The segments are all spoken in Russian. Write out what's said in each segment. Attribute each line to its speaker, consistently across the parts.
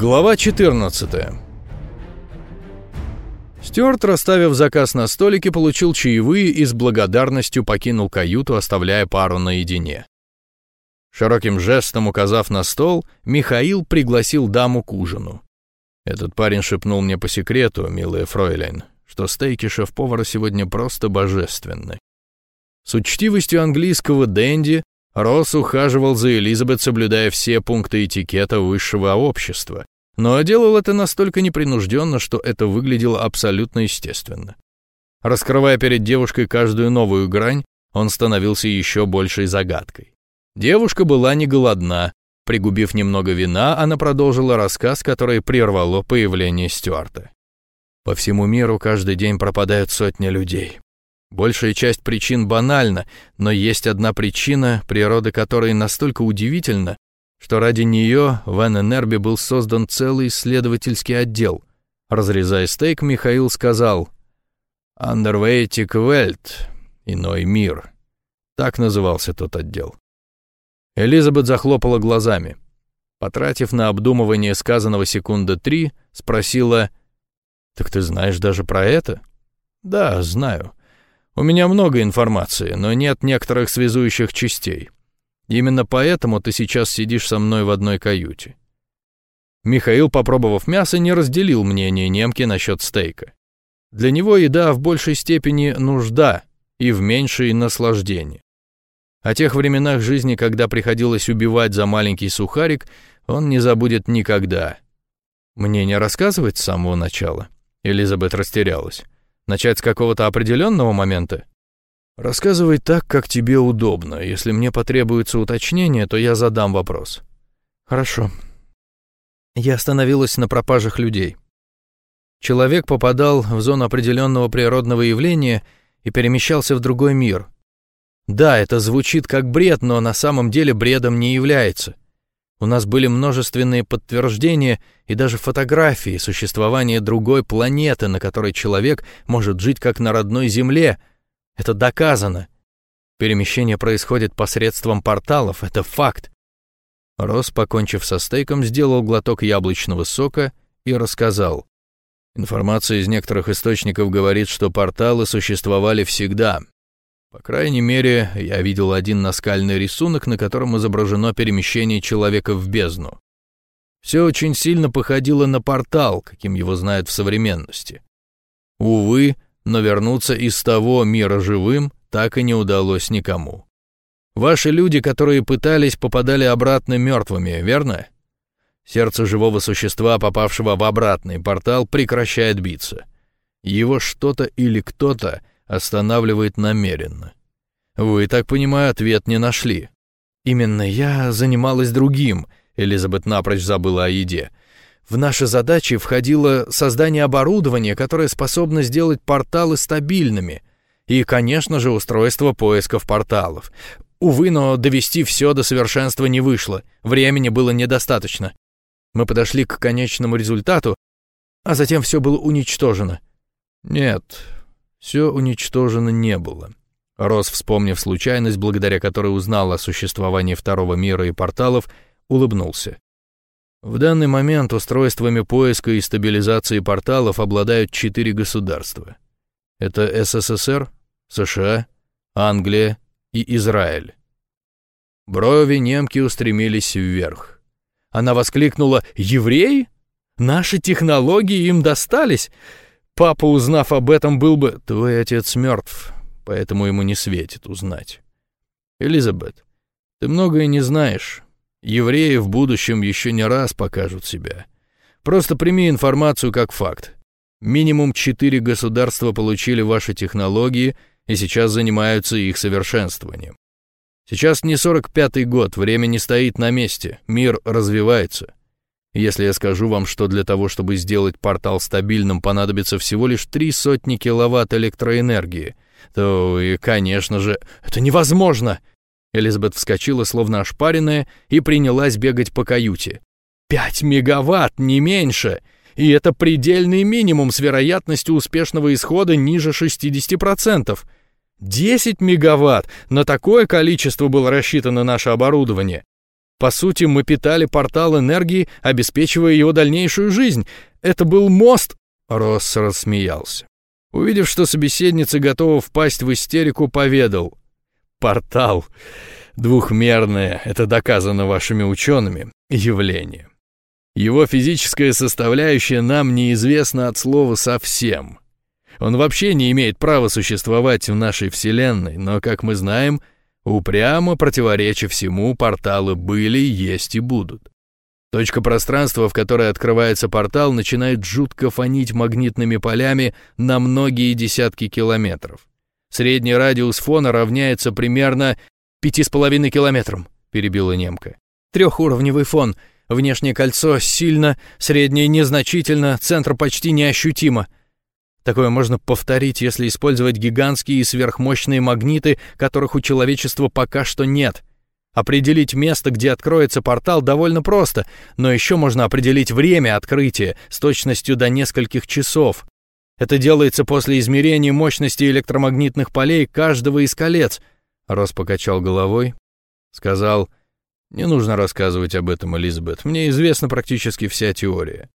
Speaker 1: Глава 14 Стюарт, расставив заказ на столике, получил чаевые и с благодарностью покинул каюту, оставляя пару наедине. Широким жестом указав на стол, Михаил пригласил даму к ужину. Этот парень шепнул мне по секрету, милая фройлен, что стейки шеф-повара сегодня просто божественны. С учтивостью английского денди Росс ухаживал за Элизабет, соблюдая все пункты этикета высшего общества, но делал это настолько непринужденно, что это выглядело абсолютно естественно. Раскрывая перед девушкой каждую новую грань, он становился еще большей загадкой. Девушка была не голодна. Пригубив немного вина, она продолжила рассказ, который прервало появление Стюарта. По всему миру каждый день пропадают сотни людей. Большая часть причин банальна, но есть одна причина, природа которой настолько удивительна, что ради нее в ННРБе был создан целый исследовательский отдел. Разрезая стейк, Михаил сказал «Underweightic Welt» — «Иной мир». Так назывался тот отдел. Элизабет захлопала глазами. Потратив на обдумывание сказанного секунды три, спросила «Так ты знаешь даже про это?» «Да, знаю. У меня много информации, но нет некоторых связующих частей. Именно поэтому ты сейчас сидишь со мной в одной каюте». Михаил, попробовав мясо, не разделил мнение немки насчет стейка. Для него еда в большей степени нужда и в меньшей наслаждение. О тех временах жизни, когда приходилось убивать за маленький сухарик, он не забудет никогда. Мне не рассказывать с самого начала. Элизабет растерялась. Начать с какого-то определенного момента? Рассказывай так, как тебе удобно. Если мне потребуется уточнение, то я задам вопрос. Хорошо. Я остановилась на пропажах людей. Человек попадал в зону определенного природного явления и перемещался в другой мир. Да, это звучит как бред, но на самом деле бредом не является. У нас были множественные подтверждения и даже фотографии существования другой планеты, на которой человек может жить как на родной Земле. Это доказано. Перемещение происходит посредством порталов, это факт. Рос, покончив со стейком, сделал глоток яблочного сока и рассказал. Информация из некоторых источников говорит, что порталы существовали всегда, по крайней мере, я видел один наскальный рисунок, на котором изображено перемещение человека в бездну. Все очень сильно походило на портал, каким его знают в современности. Увы, но вернуться из того мира живым так и не удалось никому. Ваши люди, которые пытались, попадали обратно мертвыми, верно? Сердце живого существа, попавшего в обратный портал, прекращает биться. Его что-то или кто-то останавливает намеренно. Вы, так понимаю, ответ не нашли. Именно я занималась другим, Элизабет напрочь забыла о еде. В наши задачи входило создание оборудования, которое способно сделать порталы стабильными. И, конечно же, устройство поисков порталов. Увы, но довести все до совершенства не вышло. Времени было недостаточно. Мы подошли к конечному результату, а затем все было уничтожено. Нет, все уничтожено не было. Рос, вспомнив случайность, благодаря которой узнал о существовании второго мира и порталов, улыбнулся. В данный момент устройствами поиска и стабилизации порталов обладают четыре государства. Это СССР, США, Англия и Израиль. Брови немки устремились вверх. Она воскликнула «Евреи? Наши технологии им достались? Папа, узнав об этом, был бы... Твой отец мертв, поэтому ему не светит узнать. Элизабет, ты многое не знаешь. Евреи в будущем еще не раз покажут себя. Просто прими информацию как факт. Минимум четыре государства получили ваши технологии и сейчас занимаются их совершенствованием. Сейчас не 45-й год, время не стоит на месте, мир развивается. Если я скажу вам, что для того, чтобы сделать портал стабильным, понадобится всего лишь три сотни киловатт электроэнергии, то и, конечно же, это невозможно. Элизабет вскочила, словно ошпаренная, и принялась бегать по каюте. «Пять мегаватт, не меньше! И это предельный минимум с вероятностью успешного исхода ниже 60%. 10 мегаватт! На такое количество было рассчитано наше оборудование. По сути, мы питали портал энергии, обеспечивая его дальнейшую жизнь. Это был мост...» Росс рассмеялся. Увидев, что собеседница готова впасть в истерику, поведал. «Портал. Двухмерное, это доказано вашими учеными, явление. Его физическая составляющая нам неизвестна от слова совсем. Он вообще не имеет права существовать в нашей Вселенной, но, как мы знаем, упрямо противореча всему, порталы были, есть и будут. Точка пространства, в которой открывается портал, начинает жутко фонить магнитными полями на многие десятки километров. Средний радиус фона равняется примерно пяти с половиной километрам», — перебила немка. «Трехуровневый фон. Внешнее кольцо сильно, среднее незначительно, центр почти неощутимо. Такое можно повторить, если использовать гигантские и сверхмощные магниты, которых у человечества пока что нет. Определить место, где откроется портал, довольно просто, но еще можно определить время открытия с точностью до нескольких часов. Это делается после измерения мощности электромагнитных полей каждого из колец. Рос покачал головой, сказал, «Не нужно рассказывать об этом, Элизабет, мне известна практически вся теория.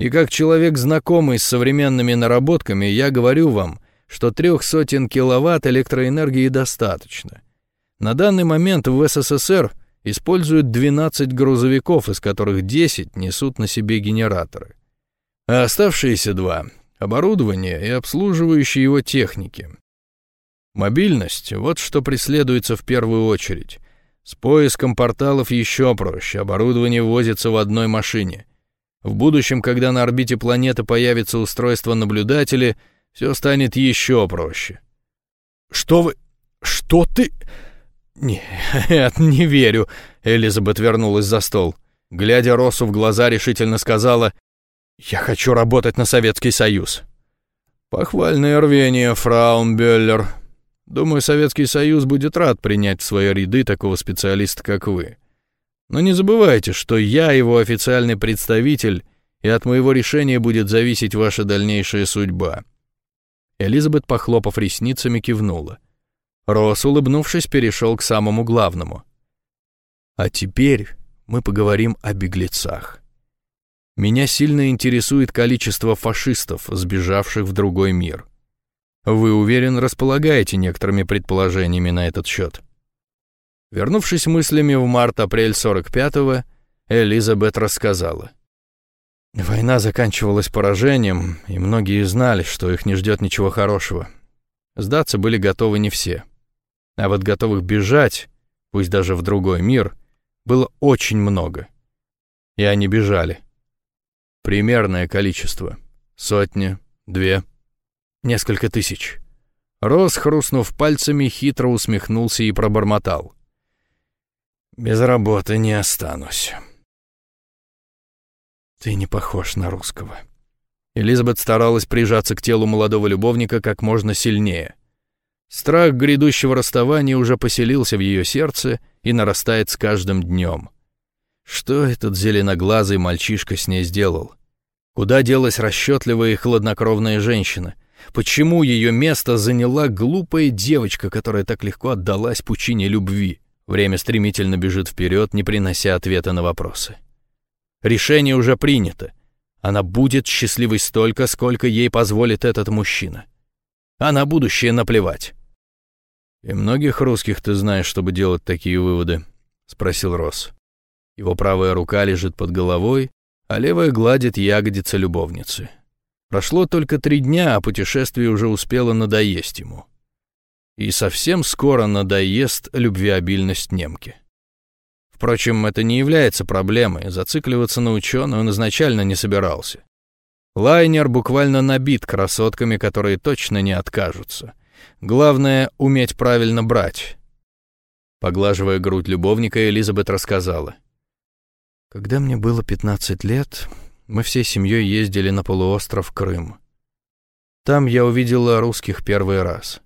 Speaker 1: И как человек, знакомый с современными наработками, я говорю вам, что трех сотен киловатт электроэнергии достаточно. На данный момент в СССР используют 12 грузовиков, из которых 10 несут на себе генераторы. А оставшиеся два — оборудование и обслуживающие его техники. Мобильность — вот что преследуется в первую очередь. С поиском порталов еще проще, оборудование возится в одной машине. В будущем, когда на орбите планеты появится устройство наблюдатели, все станет еще проще. «Что вы... что ты...» «Нет, не верю», — Элизабет вернулась за стол. Глядя Росу в глаза, решительно сказала, «Я хочу работать на Советский Союз». «Похвальное рвение, фраунбеллер. Думаю, Советский Союз будет рад принять в свои ряды такого специалиста, как вы. Но не забывайте, что я его официальный представитель, и от моего решения будет зависеть ваша дальнейшая судьба». Элизабет, похлопав ресницами, кивнула. Росс, улыбнувшись, перешел к самому главному. А теперь мы поговорим о беглецах. Меня сильно интересует количество фашистов, сбежавших в другой мир. Вы, уверен, располагаете некоторыми предположениями на этот счет. Вернувшись мыслями в март-апрель 45-го, Элизабет рассказала. Война заканчивалась поражением, и многие знали, что их не ждет ничего хорошего. Сдаться были готовы не все. А вот готовых бежать, пусть даже в другой мир, было очень много. И они бежали. Примерное количество. Сотни, две, несколько тысяч. Рос, хрустнув пальцами, хитро усмехнулся и пробормотал. «Без работы не останусь». «Ты не похож на русского». Элизабет старалась прижаться к телу молодого любовника как можно сильнее. Страх грядущего расставания уже поселился в ее сердце и нарастает с каждым днем. Что этот зеленоглазый мальчишка с ней сделал? Куда делась расчетливая и хладнокровная женщина? Почему ее место заняла глупая девочка, которая так легко отдалась пучине любви? Время стремительно бежит вперед, не принося ответа на вопросы. Решение уже принято. Она будет счастливой столько, сколько ей позволит этот мужчина. А на будущее наплевать. «И многих русских ты знаешь, чтобы делать такие выводы?» — спросил Росс. Его правая рука лежит под головой, а левая гладит ягодицы любовницы. Прошло только три дня, а путешествие уже успело надоесть ему. И совсем скоро надоест любвеобильность немки. Впрочем, это не является проблемой, зацикливаться на ученую он изначально не собирался. Лайнер буквально набит красотками, которые точно не откажутся. Главное — уметь правильно брать. Поглаживая грудь любовника, Элизабет рассказала. «Когда мне было 15 лет, мы всей семьей ездили на полуостров Крым. Там я увидела русских первый раз.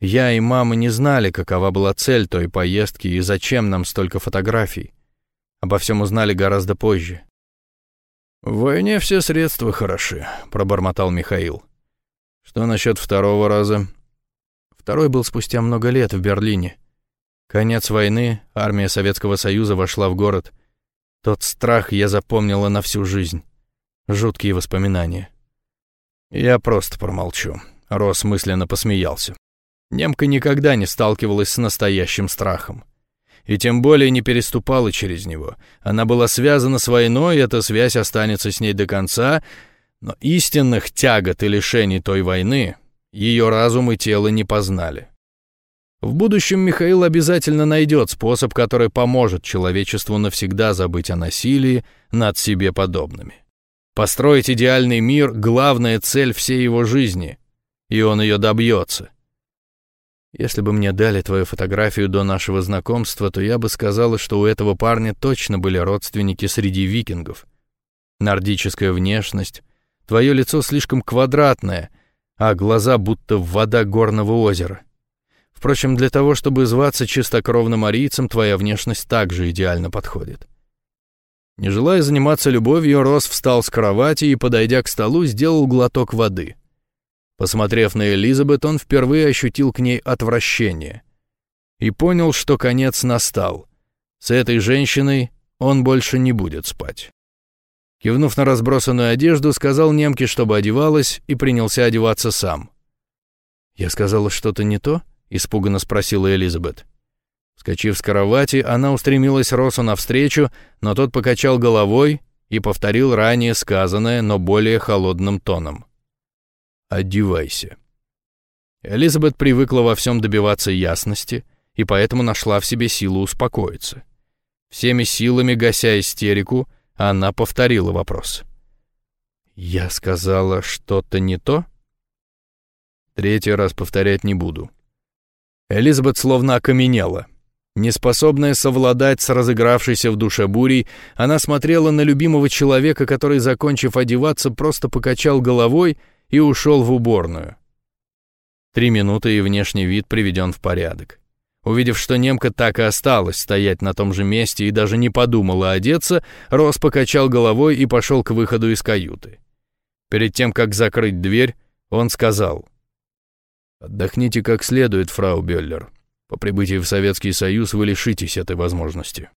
Speaker 1: Я и мама не знали, какова была цель той поездки и зачем нам столько фотографий. Обо всем узнали гораздо позже. «В войне все средства хороши», — пробормотал Михаил. «Что насчет второго раза?» Второй был спустя много лет в Берлине. Конец войны, армия Советского Союза вошла в город. Тот страх я запомнила на всю жизнь. Жуткие воспоминания. Я просто промолчу. Рос мысленно посмеялся. Немка никогда не сталкивалась с настоящим страхом. И тем более не переступала через него. Она была связана с войной, эта связь останется с ней до конца, но истинных тягот и лишений той войны ее разум и тело не познали. В будущем Михаил обязательно найдет способ, который поможет человечеству навсегда забыть о насилии над себе подобными. Построить идеальный мир — главная цель всей его жизни, и он ее добьется. Если бы мне дали твою фотографию до нашего знакомства, то я бы сказала, что у этого парня точно были родственники среди викингов. Нордическая внешность, твое лицо слишком квадратное, а глаза будто вода горного озера. Впрочем, для того, чтобы зваться чистокровным арийцем, твоя внешность также идеально подходит. Не желая заниматься любовью, Рос встал с кровати и, подойдя к столу, сделал глоток воды. Посмотрев на Элизабет, он впервые ощутил к ней отвращение. И понял, что конец настал. С этой женщиной он больше не будет спать. Кивнув на разбросанную одежду, сказал немке, чтобы одевалась, и принялся одеваться сам. «Я сказала что-то не то?» — испуганно спросила Элизабет. Вскочив с кровати, она устремилась Росу навстречу, но тот покачал головой и повторил ранее сказанное, но более холодным тоном. «Одевайся». Элизабет привыкла во всем добиваться ясности и поэтому нашла в себе силу успокоиться. Всеми силами гася истерику, она повторила вопрос. «Я сказала что-то не то?» Третий раз повторять не буду. Элизабет словно окаменела. Неспособная совладать с разыгравшейся в душе бурей, она смотрела на любимого человека, который, закончив одеваться, просто покачал головой и ушел в уборную. Три минуты, и внешний вид приведен в порядок. Увидев, что немка так и осталась стоять на том же месте и даже не подумала одеться, Рос покачал головой и пошел к выходу из каюты. Перед тем, как закрыть дверь, он сказал — Отдохните как следует, фрау Бёллер. По прибытии в Советский Союз вы лишитесь этой возможности.